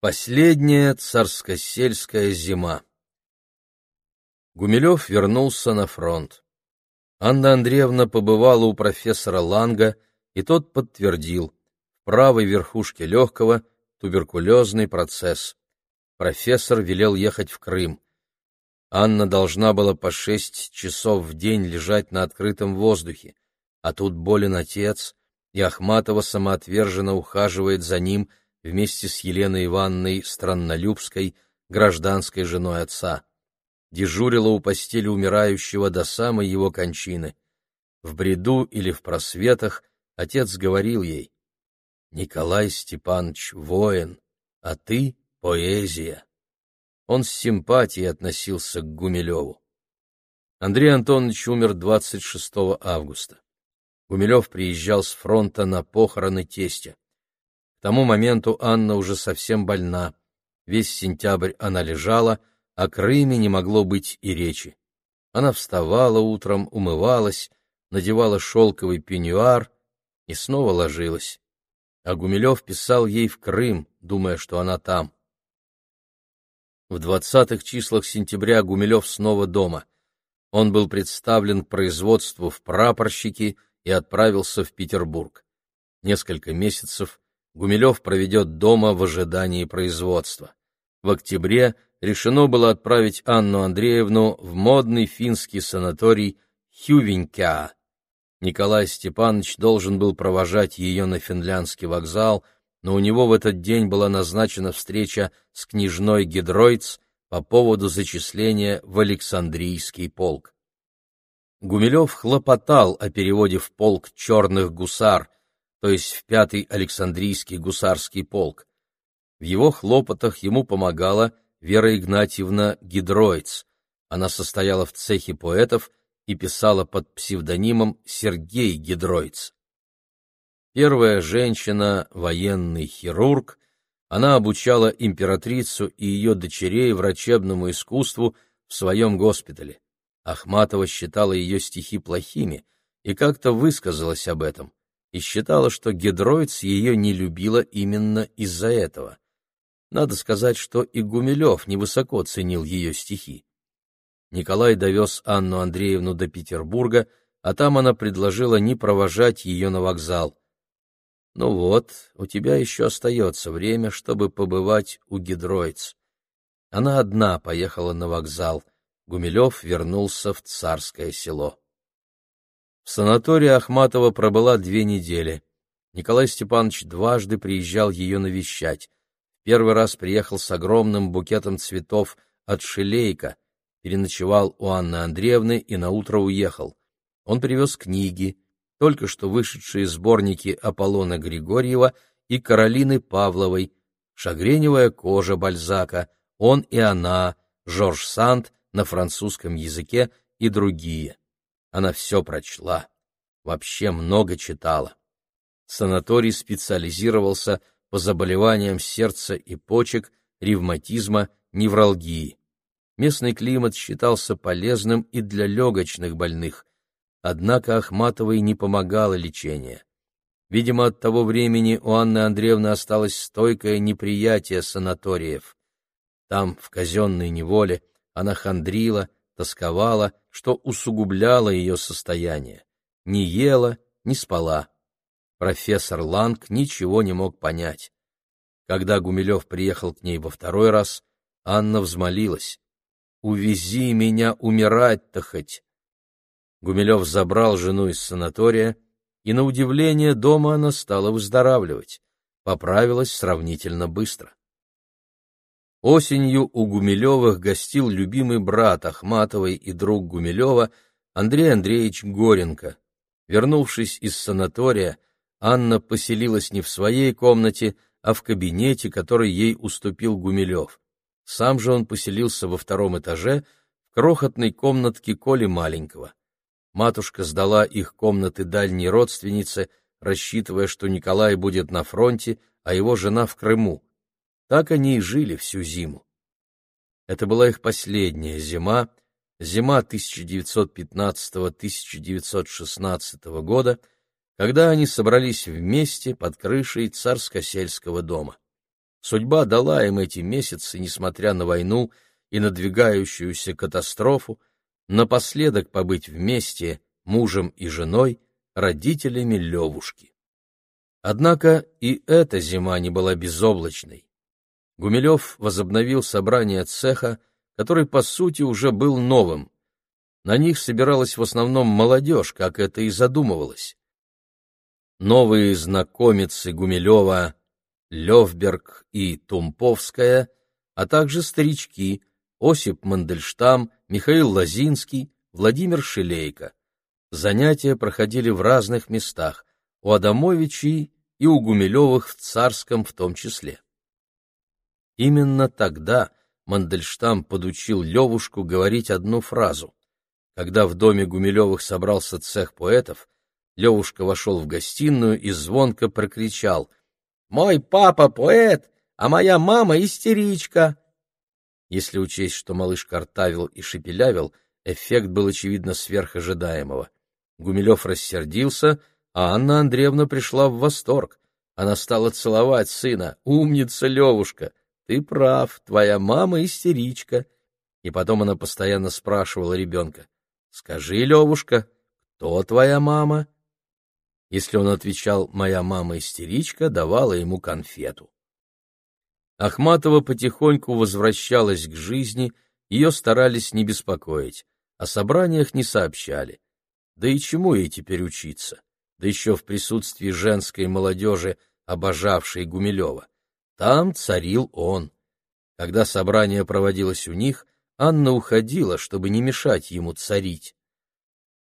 Последняя царскосельская зима. Гумилев вернулся на фронт. Анна Андреевна побывала у профессора Ланга, и тот подтвердил, в правой верхушке легкого туберкулезный процесс. Профессор велел ехать в Крым. Анна должна была по шесть часов в день лежать на открытом воздухе, а тут болен отец, и Ахматова самоотверженно ухаживает за ним вместе с Еленой Ивановной Страннолюбской, гражданской женой отца. Дежурила у постели умирающего до самой его кончины. В бреду или в просветах отец говорил ей, «Николай Степанович — воин, а ты — поэзия». Он с симпатией относился к Гумилеву. Андрей Антонович умер 26 августа. Гумилев приезжал с фронта на похороны тестя. К тому моменту Анна уже совсем больна. Весь сентябрь она лежала, о Крыме не могло быть и речи. Она вставала утром, умывалась, надевала шелковый пеньюар и снова ложилась. А Гумилев писал ей в Крым, думая, что она там. В двадцатых числах сентября Гумилев снова дома. Он был представлен к производству в прапорщики и отправился в Петербург. Несколько месяцев Гумилев проведет дома в ожидании производства. В октябре решено было отправить Анну Андреевну в модный финский санаторий Хювенькя. Николай Степанович должен был провожать ее на финляндский вокзал, но у него в этот день была назначена встреча с княжной Гедройц по поводу зачисления в Александрийский полк. Гумилев хлопотал о переводе в полк черных гусар, то есть в пятый Александрийский гусарский полк. В его хлопотах ему помогала Вера Игнатьевна Гидроиц. Она состояла в цехе поэтов и писала под псевдонимом Сергей Гидроиц. Первая женщина, военный хирург, она обучала императрицу и ее дочерей врачебному искусству в своем госпитале. Ахматова считала ее стихи плохими и как-то высказалась об этом и считала, что Гедроиц ее не любила именно из-за этого. Надо сказать, что и Гумилев невысоко ценил ее стихи. Николай довез Анну Андреевну до Петербурга, а там она предложила не провожать ее на вокзал. «Ну вот, у тебя еще остается время, чтобы побывать у Гидроиц». Она одна поехала на вокзал. Гумилев вернулся в царское село. В санатории Ахматова пробыла две недели. Николай Степанович дважды приезжал ее навещать. Первый раз приехал с огромным букетом цветов от Шелейка, переночевал у Анны Андреевны и наутро уехал. Он привез книги, только что вышедшие сборники Аполлона Григорьева и Каролины Павловой, «Шагреневая кожа» Бальзака, «Он и она», Жорж Санд на французском языке и другие. Она все прочла, вообще много читала. Санаторий специализировался по заболеваниям сердца и почек, ревматизма, невралгии. Местный климат считался полезным и для легочных больных, однако Ахматовой не помогало лечение. Видимо, от того времени у Анны Андреевны осталось стойкое неприятие санаториев. Там, в казенной неволе, она хандрила, тосковала, что усугубляло ее состояние. Не ела, не спала. Профессор Ланг ничего не мог понять. Когда Гумилев приехал к ней во второй раз, Анна взмолилась. «Увези меня умирать-то хоть!» Гумилев забрал жену из санатория, и, на удивление, дома она стала выздоравливать. Поправилась сравнительно быстро. Осенью у Гумилевых гостил любимый брат Ахматовой и друг Гумилева Андрей Андреевич Горенко. Вернувшись из санатория, Анна поселилась не в своей комнате, а в кабинете, который ей уступил Гумилев. Сам же он поселился во втором этаже в крохотной комнатке Коли Маленького. Матушка сдала их комнаты дальней родственнице, рассчитывая, что Николай будет на фронте, а его жена в Крыму. Так они и жили всю зиму. Это была их последняя зима, зима 1915-1916 года, когда они собрались вместе под крышей царско-сельского дома. Судьба дала им эти месяцы, несмотря на войну и надвигающуюся катастрофу, напоследок побыть вместе, мужем и женой, родителями Левушки. Однако и эта зима не была безоблачной. Гумилев возобновил собрание цеха, который, по сути, уже был новым. На них собиралась в основном молодежь, как это и задумывалось. Новые знакомицы Гумилева, Левберг и Тумповская, а также старички Осип Мандельштам, Михаил Лозинский, Владимир Шилейко. Занятия проходили в разных местах, у Адамовичей и у Гумилевых в Царском в том числе. Именно тогда Мандельштам подучил Левушку говорить одну фразу. Когда в доме Гумилевых собрался цех поэтов, Левушка вошел в гостиную и звонко прокричал «Мой папа поэт, а моя мама истеричка!» Если учесть, что малыш картавил и шепелявил, эффект был, очевидно, сверхожидаемого. Гумилев рассердился, а Анна Андреевна пришла в восторг. Она стала целовать сына. «Умница, Левушка! Ты прав, твоя мама истеричка!» И потом она постоянно спрашивала ребенка. «Скажи, Левушка, кто твоя мама?» Если он отвечал «моя мама истеричка», давала ему конфету. Ахматова потихоньку возвращалась к жизни, ее старались не беспокоить, о собраниях не сообщали. Да и чему ей теперь учиться? Да еще в присутствии женской молодежи, обожавшей Гумилева. Там царил он. Когда собрание проводилось у них, Анна уходила, чтобы не мешать ему царить.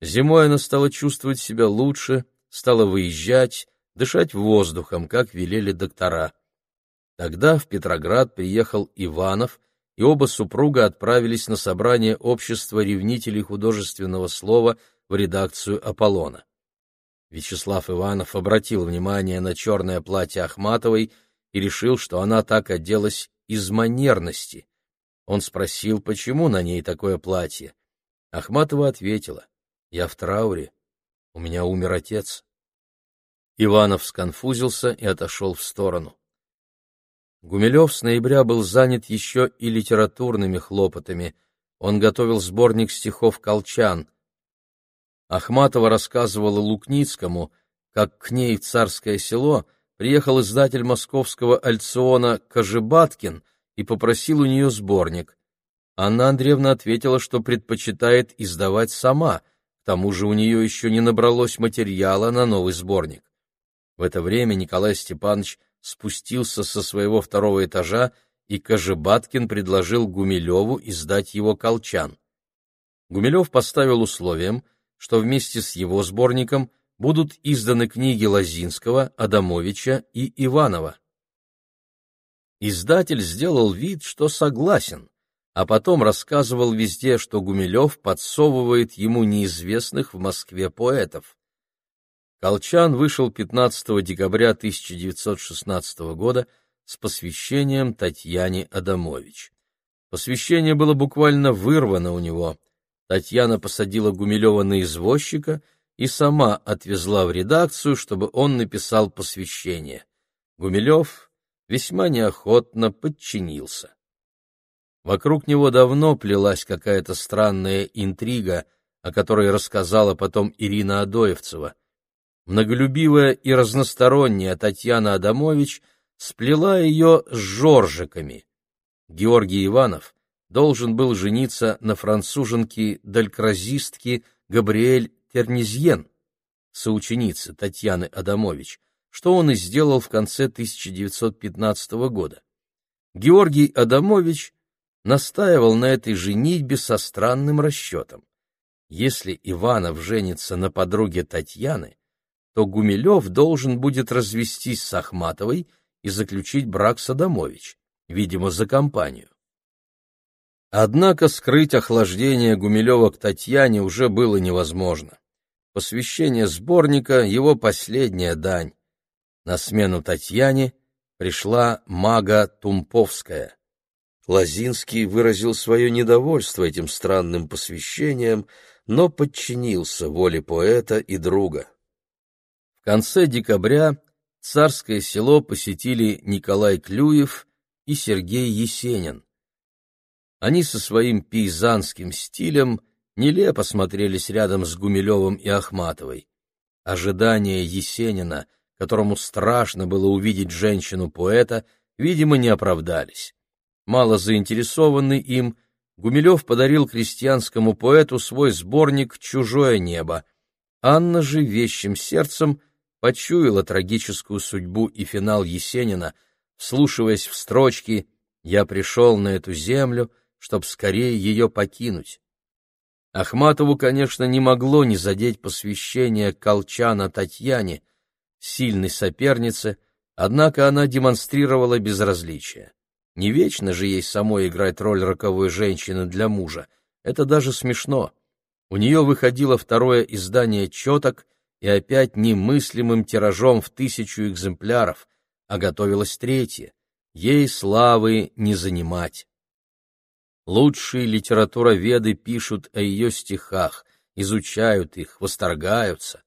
Зимой она стала чувствовать себя лучше, стала выезжать, дышать воздухом, как велели доктора. Тогда в Петроград приехал Иванов, и оба супруга отправились на собрание общества ревнителей художественного слова в редакцию «Аполлона». Вячеслав Иванов обратил внимание на черное платье Ахматовой и решил, что она так оделась из манерности. Он спросил, почему на ней такое платье. Ахматова ответила, «Я в трауре, у меня умер отец». Иванов сконфузился и отошел в сторону. Гумилев с ноября был занят еще и литературными хлопотами. Он готовил сборник стихов «Колчан». Ахматова рассказывала Лукницкому, как к ней в царское село приехал издатель московского альциона Кожебаткин и попросил у нее сборник. Анна Андреевна ответила, что предпочитает издавать сама, к тому же у нее еще не набралось материала на новый сборник. В это время Николай Степанович спустился со своего второго этажа, и Кожебаткин предложил Гумилеву издать его «Колчан». Гумилев поставил условием, что вместе с его сборником будут изданы книги Лозинского, Адамовича и Иванова. Издатель сделал вид, что согласен, а потом рассказывал везде, что Гумилев подсовывает ему неизвестных в Москве поэтов. Колчан вышел 15 декабря 1916 года с посвящением Татьяне Адамович. Посвящение было буквально вырвано у него. Татьяна посадила Гумилева на извозчика и сама отвезла в редакцию, чтобы он написал посвящение. Гумилев весьма неохотно подчинился. Вокруг него давно плелась какая-то странная интрига, о которой рассказала потом Ирина Адоевцева — Многолюбивая и разносторонняя Татьяна Адамович сплела ее с жоржиками. Георгий Иванов должен был жениться на француженке-далькразистке Габриэль Тернизьен, соученице Татьяны Адамович, что он и сделал в конце 1915 года. Георгий Адамович настаивал на этой женитьбе со странным расчетом. Если Иванов женится на подруге Татьяны, то Гумилев должен будет развестись с Ахматовой и заключить брак с Адамович, видимо, за компанию. Однако скрыть охлаждение Гумилева к Татьяне уже было невозможно. Посвящение сборника — его последняя дань. На смену Татьяне пришла мага Тумповская. Лазинский выразил свое недовольство этим странным посвящением, но подчинился воле поэта и друга конце декабря царское село посетили Николай Клюев и Сергей Есенин. Они со своим пейзанским стилем нелепо смотрелись рядом с Гумилевым и Ахматовой. Ожидания Есенина, которому страшно было увидеть женщину-поэта, видимо, не оправдались. Мало заинтересованный им, Гумилев подарил крестьянскому поэту свой сборник «Чужое небо». Анна же вещим сердцем почуяла трагическую судьбу и финал Есенина, вслушиваясь в строчки «Я пришел на эту землю, чтоб скорее ее покинуть». Ахматову, конечно, не могло не задеть посвящение Колчана Татьяне, сильной сопернице, однако она демонстрировала безразличие. Не вечно же ей самой играть роль роковой женщины для мужа. Это даже смешно. У нее выходило второе издание «Четок» и опять немыслимым тиражом в тысячу экземпляров, а готовилось третье. Ей славы не занимать. Лучшие литературоведы пишут о ее стихах, изучают их, восторгаются.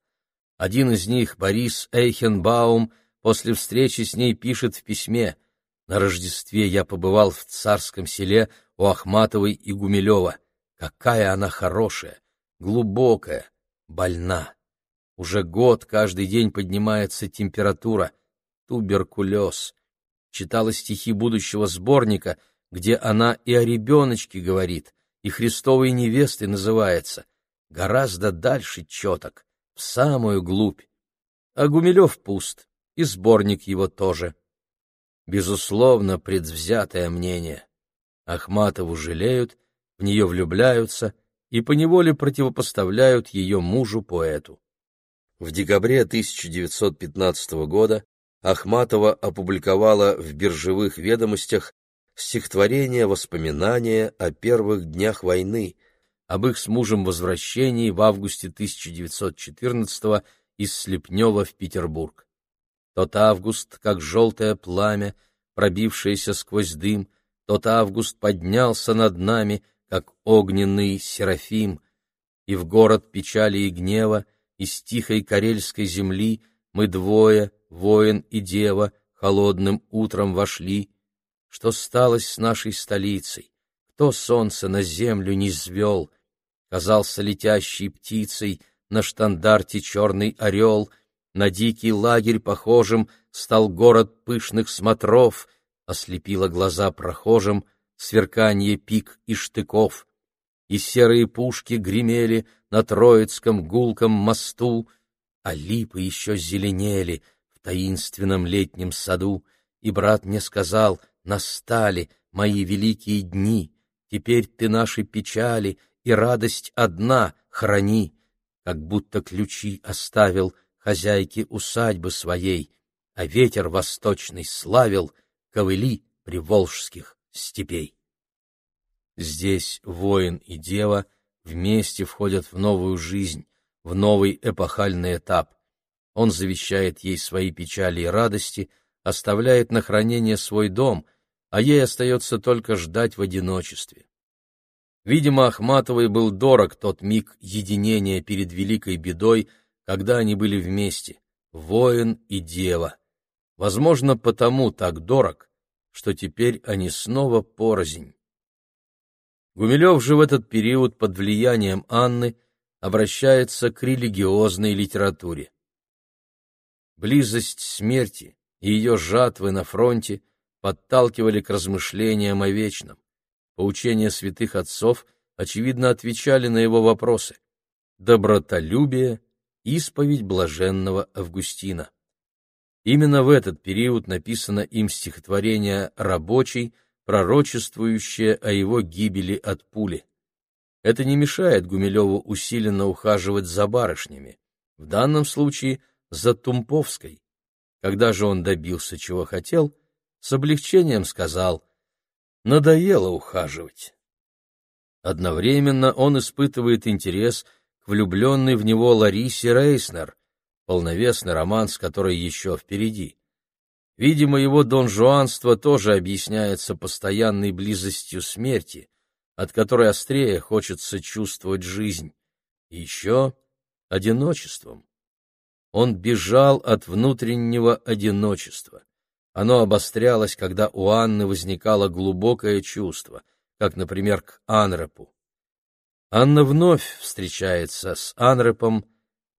Один из них, Борис Эйхенбаум, после встречи с ней пишет в письме — на Рождестве я побывал в царском селе у Ахматовой и Гумилева. Какая она хорошая, глубокая, больна. Уже год каждый день поднимается температура, туберкулез. Читала стихи будущего сборника, где она и о ребеночке говорит, и Христовой невестой называется. Гораздо дальше четок, в самую глубь. А Гумилев пуст, и сборник его тоже безусловно, предвзятое мнение. Ахматову жалеют, в нее влюбляются и поневоле противопоставляют ее мужу-поэту. В декабре 1915 года Ахматова опубликовала в биржевых ведомостях стихотворение «Воспоминания о первых днях войны», об их с мужем возвращении в августе 1914 из Слепнева в Петербург. Тот август, как желтое пламя, пробившееся сквозь дым, тот август поднялся над нами, как огненный серафим, и в город печали и гнева, из тихой карельской земли мы двое, воин и дева, холодным утром вошли. Что сталось с нашей столицей? Кто солнце на землю не звел? Казался летящей птицей на штандарте черный орел — на дикий лагерь похожим стал город пышных смотров, ослепило глаза прохожим сверканье пик и штыков. И серые пушки гремели на Троицком гулком мосту, а липы еще зеленели таинственном летнем саду. И брат мне сказал, настали мои великие дни, теперь ты наши печали и радость одна храни, как будто ключи оставил — хозяйки усадьбы своей, а ветер восточный славил ковыли приволжских степей. Здесь воин и дева вместе входят в новую жизнь, в новый эпохальный этап. Он завещает ей свои печали и радости, оставляет на хранение свой дом, а ей остается только ждать в одиночестве. Видимо, Ахматовой был дорог тот миг единения перед великой бедой, когда они были вместе, воин и дева. Возможно, потому так дорог, что теперь они снова порознь. Гумилев же в этот период под влиянием Анны обращается к религиозной литературе. Близость смерти и ее жатвы на фронте подталкивали к размышлениям о вечном. Поучения святых отцов, очевидно, отвечали на его вопросы. Добротолюбие, Исповедь блаженного Августина. Именно в этот период написано им стихотворение «Рабочий», пророчествующее о его гибели от пули. Это не мешает Гумилеву усиленно ухаживать за барышнями, в данном случае за Тумповской. Когда же он добился, чего хотел, с облегчением сказал «надоело ухаживать». Одновременно он испытывает интерес влюбленный в него Ларисе Рейснер, полновесный роман, с которой еще впереди. Видимо, его донжуанство тоже объясняется постоянной близостью смерти, от которой острее хочется чувствовать жизнь, еще одиночеством. Он бежал от внутреннего одиночества. Оно обострялось, когда у Анны возникало глубокое чувство, как, например, к Анрепу. Анна вновь встречается с Анрепом,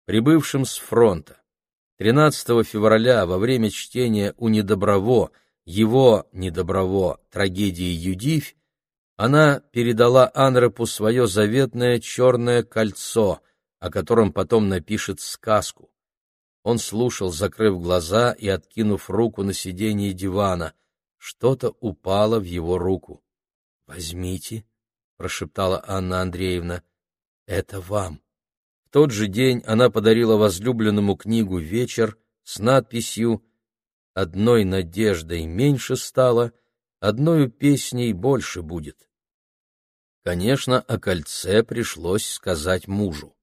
прибывшим с фронта. 13 февраля во время чтения у Недоброво его Недоброво трагедии Юдивь она передала Анрепу свое заветное черное кольцо, о котором потом напишет сказку. Он слушал, закрыв глаза и откинув руку на сиденье дивана. Что-то упало в его руку. «Возьмите», — прошептала Анна Андреевна, — «это вам». В тот же день она подарила возлюбленному книгу «Вечер» с надписью «Одной надеждой меньше стало, одною песней больше будет». Конечно, о кольце пришлось сказать мужу.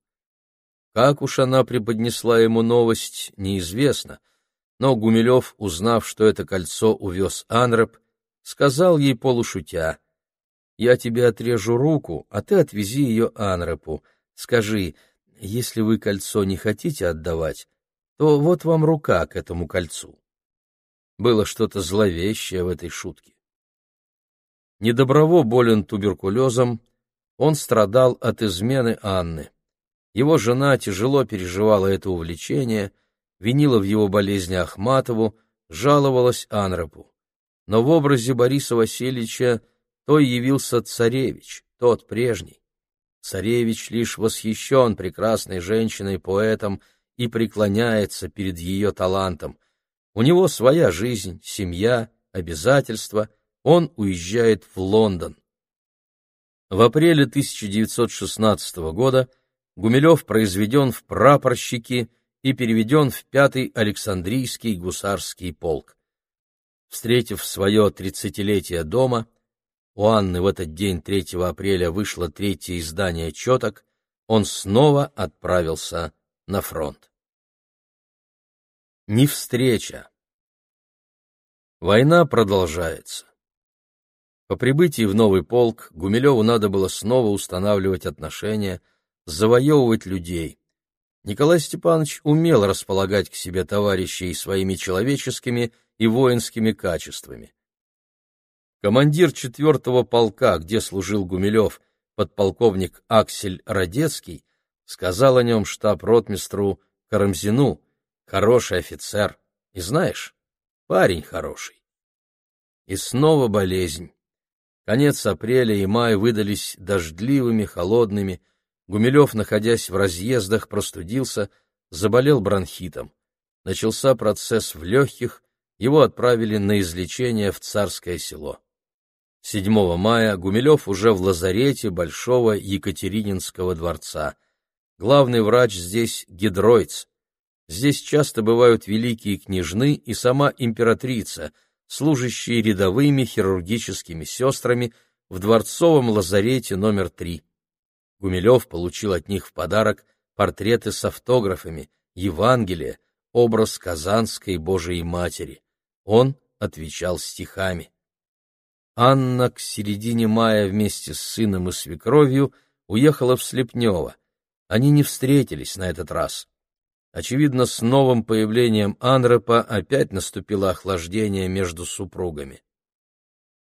Как уж она преподнесла ему новость, неизвестно, но Гумилев, узнав, что это кольцо увез Анреп, сказал ей полушутя, «Я тебе отрежу руку, а ты отвези ее Анрепу. Скажи, если вы кольцо не хотите отдавать, то вот вам рука к этому кольцу». Было что-то зловещее в этой шутке. Недоброво болен туберкулезом, он страдал от измены Анны. Его жена тяжело переживала это увлечение, винила в его болезни Ахматову, жаловалась Анропу. Но в образе Бориса Васильевича то явился царевич, тот прежний. Царевич лишь восхищен прекрасной женщиной-поэтом и преклоняется перед ее талантом. У него своя жизнь, семья, обязательства, он уезжает в Лондон. В апреле 1916 года Гумилев произведен в прапорщики и переведен в пятый Александрийский гусарский полк. Встретив свое тридцатилетие дома, у Анны в этот день 3 апреля вышло третье издание «Четок», он снова отправился на фронт. Не встреча. Война продолжается. По прибытии в новый полк Гумилеву надо было снова устанавливать отношения – завоевывать людей. Николай Степанович умел располагать к себе товарищей своими человеческими и воинскими качествами. Командир четвертого полка, где служил Гумилев, подполковник Аксель Радецкий, сказал о нем штаб-ротмистру Карамзину, хороший офицер, и знаешь, парень хороший. И снова болезнь. Конец апреля и май выдались дождливыми, холодными, Гумилев, находясь в разъездах, простудился, заболел бронхитом. Начался процесс в легких, его отправили на излечение в Царское село. 7 мая Гумилев уже в лазарете Большого Екатерининского дворца. Главный врач здесь Гидройц. Здесь часто бывают великие княжны и сама императрица, служащие рядовыми хирургическими сестрами в дворцовом лазарете номер 3. Гумилев получил от них в подарок портреты с автографами, Евангелие, образ Казанской Божией Матери. Он отвечал стихами. Анна к середине мая вместе с сыном и свекровью уехала в Слепнево. Они не встретились на этот раз. Очевидно, с новым появлением Анрепа опять наступило охлаждение между супругами.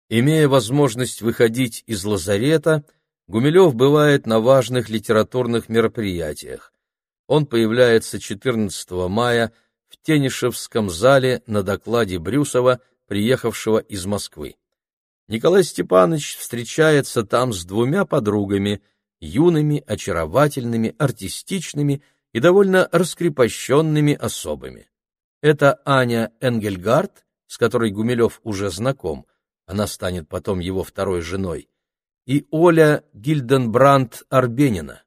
Имея возможность выходить из лазарета, Гумилев бывает на важных литературных мероприятиях. Он появляется 14 мая в Тенишевском зале на докладе Брюсова, приехавшего из Москвы. Николай Степанович встречается там с двумя подругами, юными, очаровательными, артистичными и довольно раскрепощенными особами. Это Аня Энгельгард, с которой Гумилев уже знаком, она станет потом его второй женой, и Оля Гильденбранд Арбенина.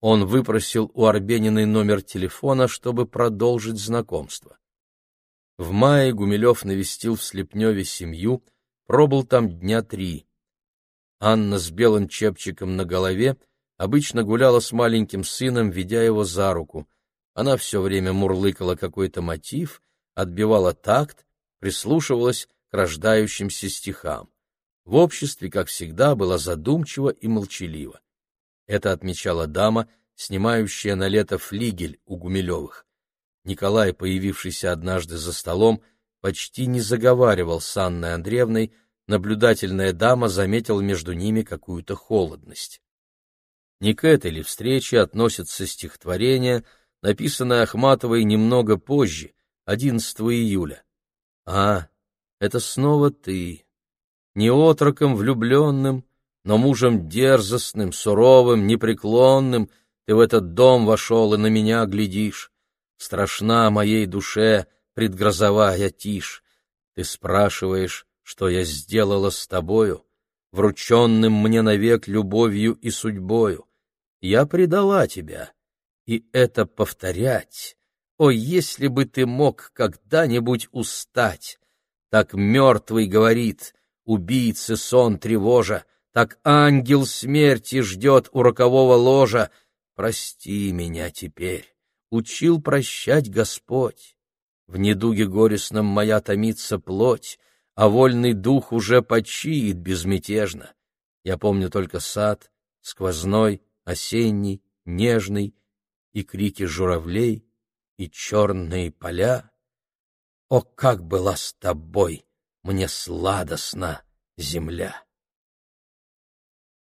Он выпросил у Арбениной номер телефона, чтобы продолжить знакомство. В мае Гумилев навестил в Слепневе семью, пробыл там дня три. Анна с белым чепчиком на голове обычно гуляла с маленьким сыном, ведя его за руку. Она все время мурлыкала какой-то мотив, отбивала такт, прислушивалась к рождающимся стихам в обществе, как всегда, была задумчива и молчалива. Это отмечала дама, снимающая на лето флигель у Гумилевых. Николай, появившийся однажды за столом, почти не заговаривал с Анной Андреевной, наблюдательная дама заметила между ними какую-то холодность. Не к этой ли встрече относится стихотворение, написанное Ахматовой немного позже, 11 июля. «А, это снова ты, не отроком влюбленным, но мужем дерзостным, суровым, непреклонным, ты в этот дом вошел и на меня глядишь. Страшна моей душе предгрозовая тишь. Ты спрашиваешь, что я сделала с тобою, врученным мне навек любовью и судьбою. Я предала тебя, и это повторять. О, если бы ты мог когда-нибудь устать! Так мертвый говорит, убийцы сон тревожа, так ангел смерти ждет у рокового ложа. Прости меня теперь, учил прощать Господь. В недуге горестном моя томится плоть, а вольный дух уже почиет безмятежно. Я помню только сад, сквозной, осенний, нежный, и крики журавлей, и черные поля. О, как была с тобой мне сладостна земля!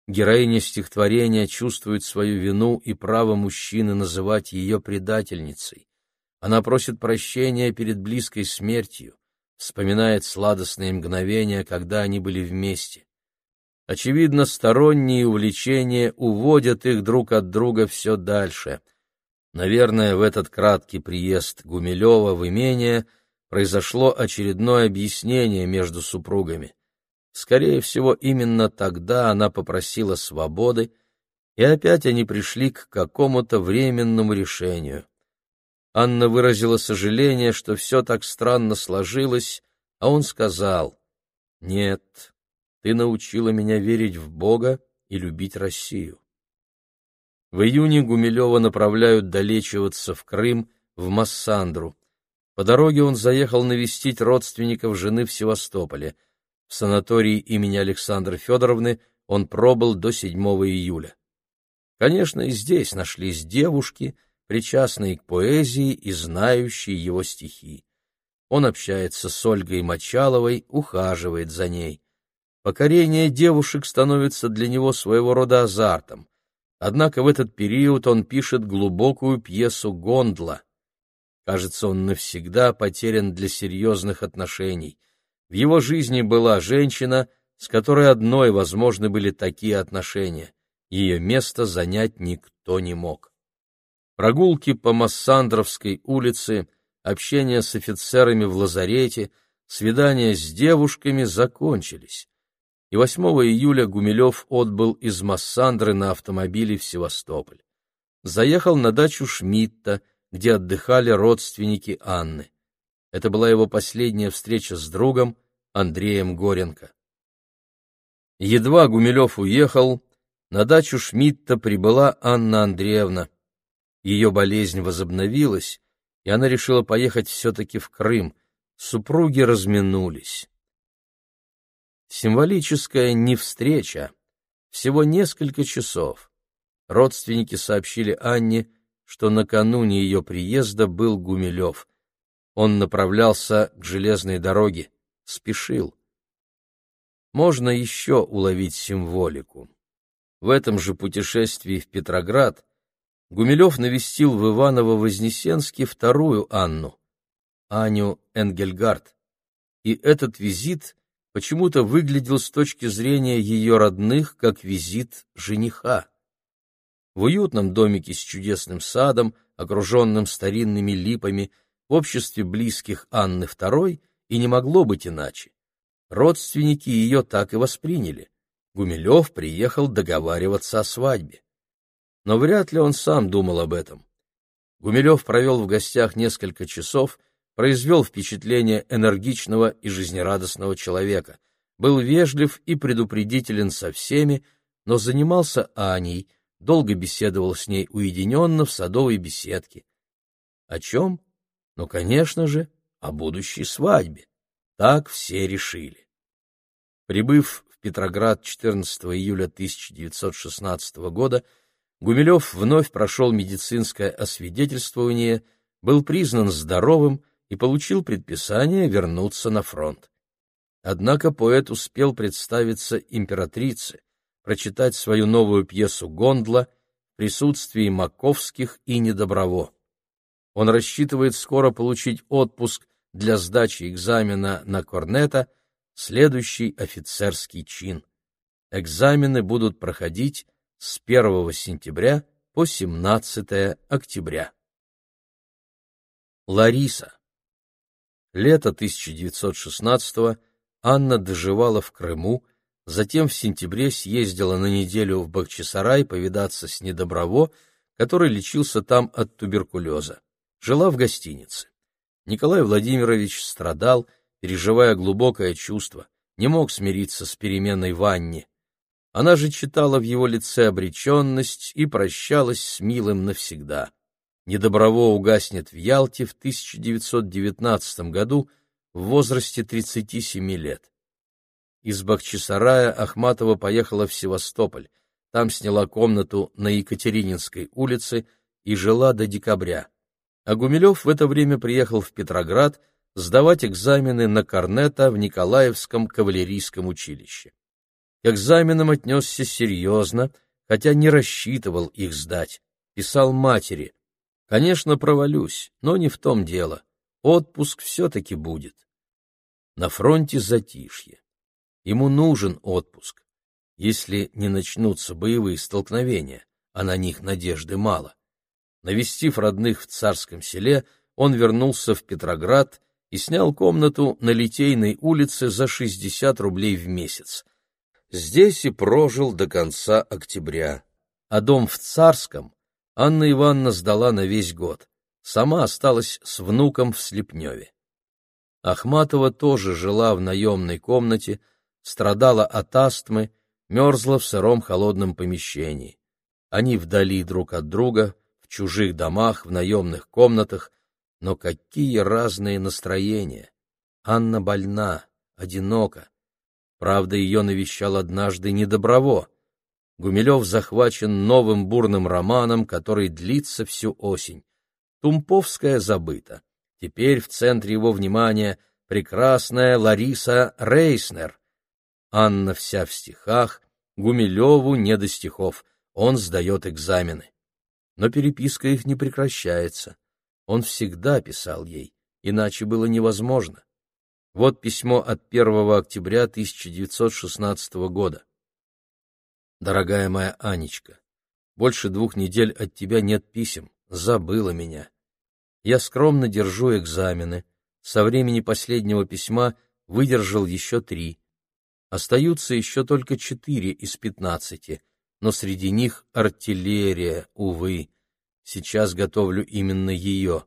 Героиня стихотворения чувствует свою вину и право мужчины называть ее предательницей. Она просит прощения перед близкой смертью, вспоминает сладостные мгновения, когда они были вместе. Очевидно, сторонние увлечения уводят их друг от друга все дальше. Наверное, в этот краткий приезд Гумилева в имение произошло очередное объяснение между супругами. Скорее всего, именно тогда она попросила свободы, и опять они пришли к какому-то временному решению. Анна выразила сожаление, что все так странно сложилось, а он сказал, «Нет, ты научила меня верить в Бога и любить Россию». В июне Гумилева направляют долечиваться в Крым, в Массандру. По дороге он заехал навестить родственников жены в Севастополе — в санатории имени Александры Федоровны он пробыл до 7 июля. Конечно, и здесь нашлись девушки, причастные к поэзии и знающие его стихи. Он общается с Ольгой Мочаловой, ухаживает за ней. Покорение девушек становится для него своего рода азартом. Однако в этот период он пишет глубокую пьесу «Гондла». Кажется, он навсегда потерян для серьезных отношений. В его жизни была женщина, с которой одной возможны были такие отношения. Ее место занять никто не мог. Прогулки по Массандровской улице, общение с офицерами в лазарете, свидания с девушками закончились. И 8 июля Гумилев отбыл из Массандры на автомобиле в Севастополь. Заехал на дачу Шмидта, где отдыхали родственники Анны. Это была его последняя встреча с другом Андреем Горенко. Едва Гумилев уехал, на дачу Шмидта прибыла Анна Андреевна. Ее болезнь возобновилась, и она решила поехать все-таки в Крым. Супруги разминулись. Символическая не встреча, всего несколько часов. Родственники сообщили Анне, что накануне ее приезда был Гумилев. Он направлялся к железной дороге, спешил. Можно еще уловить символику. В этом же путешествии в Петроград Гумилев навестил в Иваново-Вознесенске вторую Анну, Аню Энгельгард, и этот визит почему-то выглядел с точки зрения ее родных как визит жениха. В уютном домике с чудесным садом, окруженным старинными липами, в обществе близких Анны II и не могло быть иначе. Родственники ее так и восприняли. Гумилев приехал договариваться о свадьбе. Но вряд ли он сам думал об этом. Гумилев провел в гостях несколько часов, произвел впечатление энергичного и жизнерадостного человека, был вежлив и предупредителен со всеми, но занимался Аней, долго беседовал с ней уединенно в садовой беседке. О чем? Ну, конечно же, о будущей свадьбе. Так все решили. Прибыв в Петроград 14 июля 1916 года, Гумилев вновь прошел медицинское освидетельствование, был признан здоровым и получил предписание вернуться на фронт. Однако поэт успел представиться императрице, прочитать свою новую пьесу «Гондла» в присутствии Маковских и Недоброво. Он рассчитывает скоро получить отпуск для сдачи экзамена на корнета, следующий офицерский чин. Экзамены будут проходить с 1 сентября по 17 октября. Лариса. Лето 1916 Анна доживала в Крыму, затем в сентябре съездила на неделю в Бахчисарай повидаться с Недоброво, который лечился там от туберкулеза. Жила в гостинице. Николай Владимирович страдал, переживая глубокое чувство, не мог смириться с переменой Ванни. Она же читала в его лице обреченность и прощалась с милым навсегда. Недоброво угаснет в Ялте в 1919 году в возрасте 37 лет. Из Бахчисарая Ахматова поехала в Севастополь. Там сняла комнату на Екатерининской улице и жила до декабря. А Гумилев в это время приехал в Петроград сдавать экзамены на корнета в Николаевском кавалерийском училище. К экзаменам отнесся серьезно, хотя не рассчитывал их сдать. Писал матери, Конечно, провалюсь, но не в том дело. Отпуск все-таки будет. На фронте затишье. Ему нужен отпуск. Если не начнутся боевые столкновения, а на них надежды мало. Навестив родных в царском селе, он вернулся в Петроград и снял комнату на Литейной улице за 60 рублей в месяц. Здесь и прожил до конца октября. А дом в Царском Анна Ивановна сдала на весь год. Сама осталась с внуком в Слепневе. Ахматова тоже жила в наемной комнате, страдала от астмы, мерзла в сыром холодном помещении. Они вдали друг от друга, в чужих домах, в наемных комнатах, но какие разные настроения! Анна больна, одинока. Правда, ее навещал однажды недоброво. Гумилев захвачен новым бурным романом, который длится всю осень. Тумповская забыта. Теперь в центре его внимания прекрасная Лариса Рейснер. Анна вся в стихах, Гумилеву не до стихов, он сдает экзамены. Но переписка их не прекращается. Он всегда писал ей, иначе было невозможно. Вот письмо от 1 октября 1916 года. Дорогая моя Анечка, больше двух недель от тебя нет писем, забыла меня. Я скромно держу экзамены, со времени последнего письма выдержал еще три. Остаются еще только четыре из пятнадцати, но среди них артиллерия, увы. Сейчас готовлю именно ее.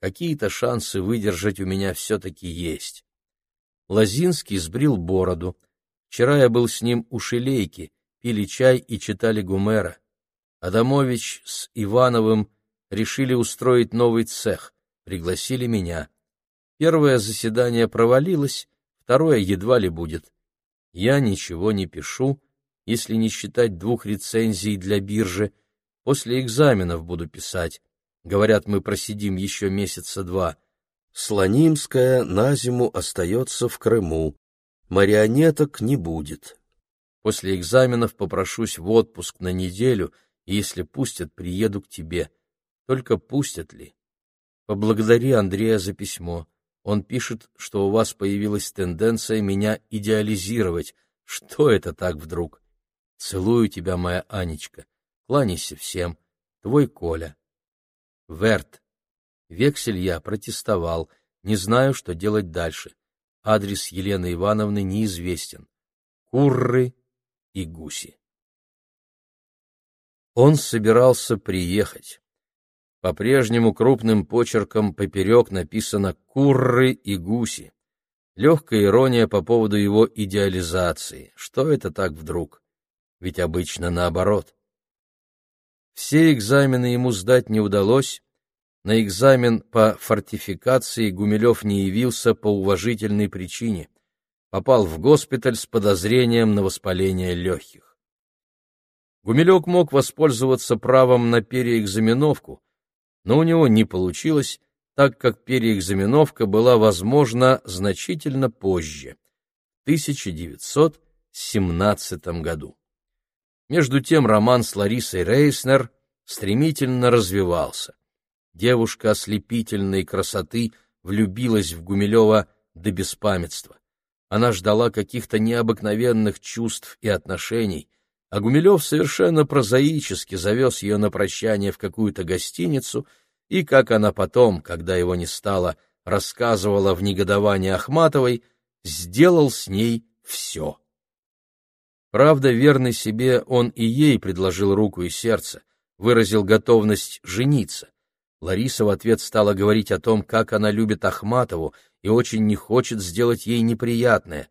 Какие-то шансы выдержать у меня все-таки есть. Лозинский сбрил бороду. Вчера я был с ним у Шелейки, пили чай и читали Гумера. Адамович с Ивановым решили устроить новый цех, пригласили меня. Первое заседание провалилось, второе едва ли будет. Я ничего не пишу, если не считать двух рецензий для биржи. После экзаменов буду писать. Говорят, мы просидим еще месяца два. Слонимская на зиму остается в Крыму. Марионеток не будет. После экзаменов попрошусь в отпуск на неделю, и если пустят, приеду к тебе. Только пустят ли? Поблагодари Андрея за письмо. Он пишет, что у вас появилась тенденция меня идеализировать. Что это так вдруг? Целую тебя, моя Анечка. Кланяйся всем. Твой Коля. Верт. Вексель я протестовал. Не знаю, что делать дальше. Адрес Елены Ивановны неизвестен. Курры и гуси. Он собирался приехать. По-прежнему крупным почерком поперек написано «курры и гуси». Легкая ирония по поводу его идеализации. Что это так вдруг? Ведь обычно наоборот. Все экзамены ему сдать не удалось. На экзамен по фортификации Гумилев не явился по уважительной причине — попал в госпиталь с подозрением на воспаление легких. Гумилек мог воспользоваться правом на переэкзаменовку, но у него не получилось, так как переэкзаменовка была возможна значительно позже, в 1917 году. Между тем роман с Ларисой Рейснер стремительно развивался. Девушка ослепительной красоты влюбилась в Гумилева до беспамятства. Она ждала каких-то необыкновенных чувств и отношений, а Гумилев совершенно прозаически завез ее на прощание в какую-то гостиницу, и, как она потом, когда его не стало, рассказывала в негодовании Ахматовой, сделал с ней все. Правда, верный себе, он и ей предложил руку и сердце, выразил готовность жениться. Лариса в ответ стала говорить о том, как она любит Ахматову и очень не хочет сделать ей неприятное.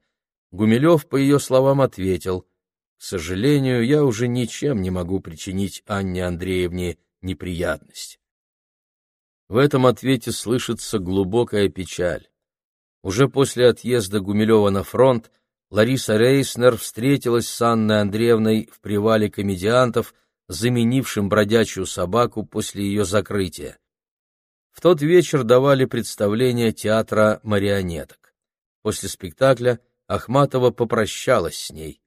Гумилев, по ее словам, ответил, «К сожалению, я уже ничем не могу причинить Анне Андреевне неприятность». В этом ответе слышится глубокая печаль. Уже после отъезда Гумилева на фронт Лариса Рейснер встретилась с Анной Андреевной в привале комедиантов, заменившим бродячую собаку после ее закрытия. В тот вечер давали представление театра марионеток. После спектакля Ахматова попрощалась с ней.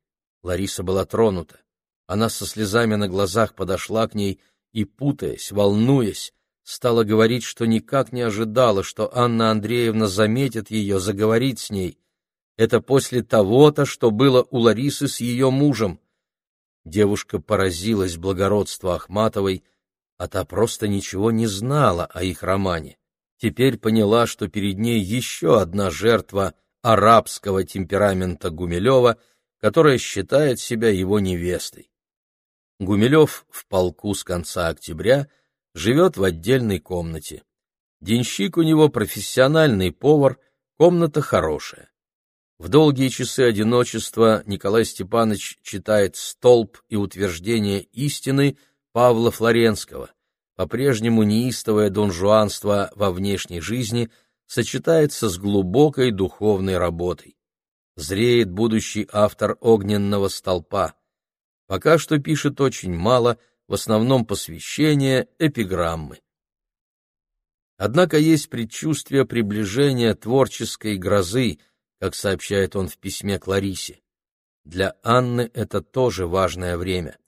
Лариса была тронута. Она со слезами на глазах подошла к ней и, путаясь, волнуясь, стала говорить, что никак не ожидала, что Анна Андреевна заметит ее, заговорит с ней. Это после того-то, что было у Ларисы с ее мужем. Девушка поразилась благородству Ахматовой, а та просто ничего не знала о их романе. Теперь поняла, что перед ней еще одна жертва арабского темперамента Гумилева, которая считает себя его невестой. Гумилев в полку с конца октября живет в отдельной комнате. Денщик у него профессиональный повар, комната хорошая. В долгие часы одиночества Николай Степанович читает «Столб и утверждение истины» Павла Флоренского. По-прежнему неистовое донжуанство во внешней жизни сочетается с глубокой духовной работой. Зреет будущий автор «Огненного столпа». Пока что пишет очень мало, в основном посвящения, эпиграммы. Однако есть предчувствие приближения творческой грозы – как сообщает он в письме к Ларисе. Для Анны это тоже важное время.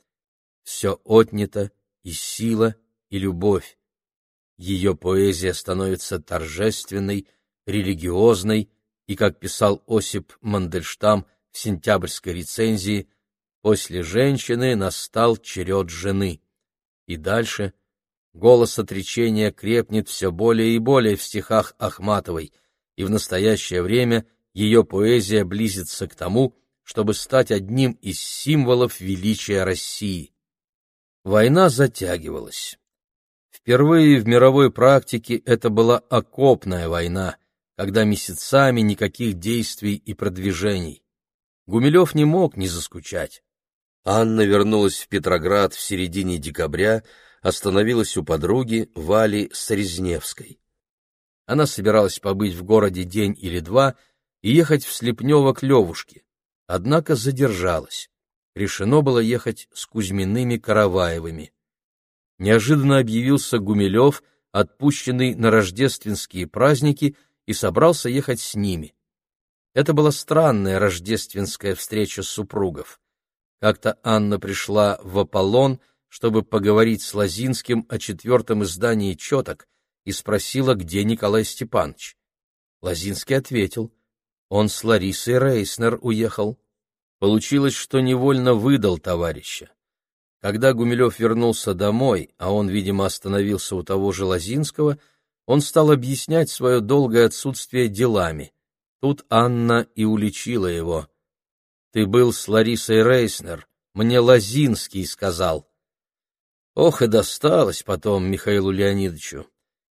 Все отнято, и сила, и любовь. Ее поэзия становится торжественной, религиозной, и, как писал Осип Мандельштам в сентябрьской рецензии, «После женщины настал черед жены». И дальше голос отречения крепнет все более и более в стихах Ахматовой, и в настоящее время – ее поэзия близится к тому, чтобы стать одним из символов величия России. Война затягивалась. Впервые в мировой практике это была окопная война, когда месяцами никаких действий и продвижений. Гумилев не мог не заскучать. Анна вернулась в Петроград в середине декабря, остановилась у подруги Вали Срезневской. Она собиралась побыть в городе день или два и ехать в Слепнево к Левушке, однако задержалась. Решено было ехать с Кузьмиными Караваевыми. Неожиданно объявился Гумилев, отпущенный на рождественские праздники, и собрался ехать с ними. Это была странная рождественская встреча супругов. Как-то Анна пришла в Аполлон, чтобы поговорить с Лазинским о четвертом издании «Четок», и спросила, где Николай Степанович. Лазинский ответил, он с Ларисой Рейснер уехал. Получилось, что невольно выдал товарища. Когда Гумилев вернулся домой, а он, видимо, остановился у того же Лозинского, он стал объяснять свое долгое отсутствие делами. Тут Анна и уличила его. «Ты был с Ларисой Рейснер, мне Лозинский сказал». Ох, и досталось потом Михаилу Леонидовичу.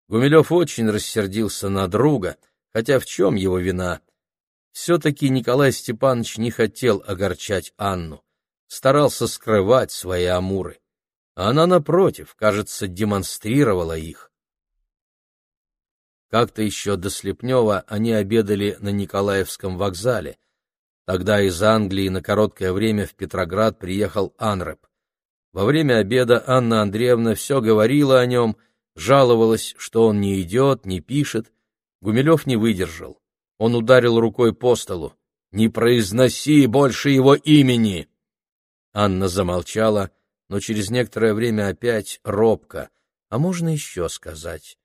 Гумилев очень рассердился на друга, хотя в чем его вина? Все-таки Николай Степанович не хотел огорчать Анну, старался скрывать свои амуры. А она, напротив, кажется, демонстрировала их. Как-то еще до Слепнева они обедали на Николаевском вокзале. Тогда из Англии на короткое время в Петроград приехал Анреп. Во время обеда Анна Андреевна все говорила о нем, жаловалась, что он не идет, не пишет. Гумилев не выдержал. Он ударил рукой по столу. «Не произноси больше его имени!» Анна замолчала, но через некоторое время опять робко. «А можно еще сказать?»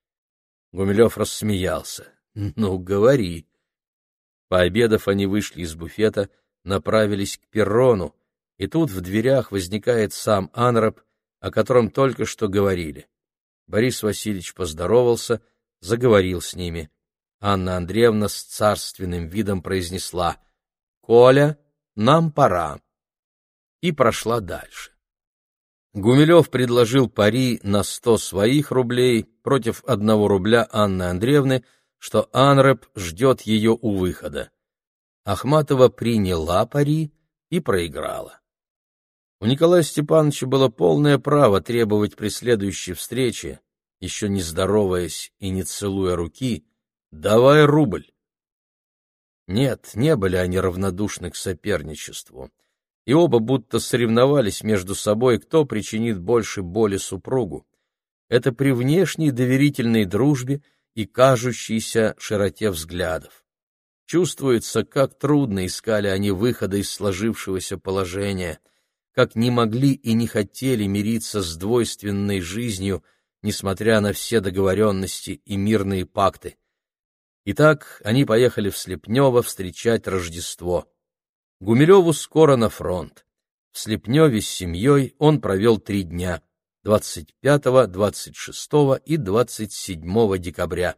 Гумилев рассмеялся. «Ну, говори». Пообедав, они вышли из буфета, направились к перрону, и тут в дверях возникает сам Анраб, о котором только что говорили. Борис Васильевич поздоровался, заговорил с ними. Анна Андреевна с царственным видом произнесла «Коля, нам пора» и прошла дальше. Гумилев предложил пари на сто своих рублей против одного рубля Анны Андреевны, что Анреп ждет ее у выхода. Ахматова приняла пари и проиграла. У Николая Степановича было полное право требовать при следующей встрече, еще не здороваясь и не целуя руки, «давай рубль». Нет, не были они равнодушны к соперничеству, и оба будто соревновались между собой, кто причинит больше боли супругу. Это при внешней доверительной дружбе и кажущейся широте взглядов. Чувствуется, как трудно искали они выхода из сложившегося положения — как не могли и не хотели мириться с двойственной жизнью, несмотря на все договоренности и мирные пакты. Итак, они поехали в Слепнево встречать Рождество. Гумилеву скоро на фронт. В Слепневе с семьей он провел три дня — 25, 26 и 27 декабря.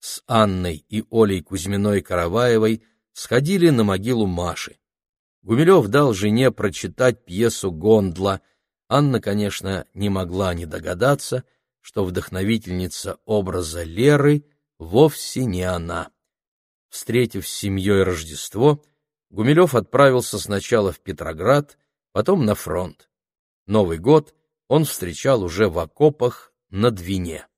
С Анной и Олей Кузьминой-Караваевой сходили на могилу Маши. Гумилев дал жене прочитать пьесу «Гондла». Анна, конечно, не могла не догадаться, что вдохновительница образа Леры вовсе не она. Встретив с семьей Рождество, Гумилев отправился сначала в Петроград, потом на фронт. Новый год он встречал уже в окопах на Двине.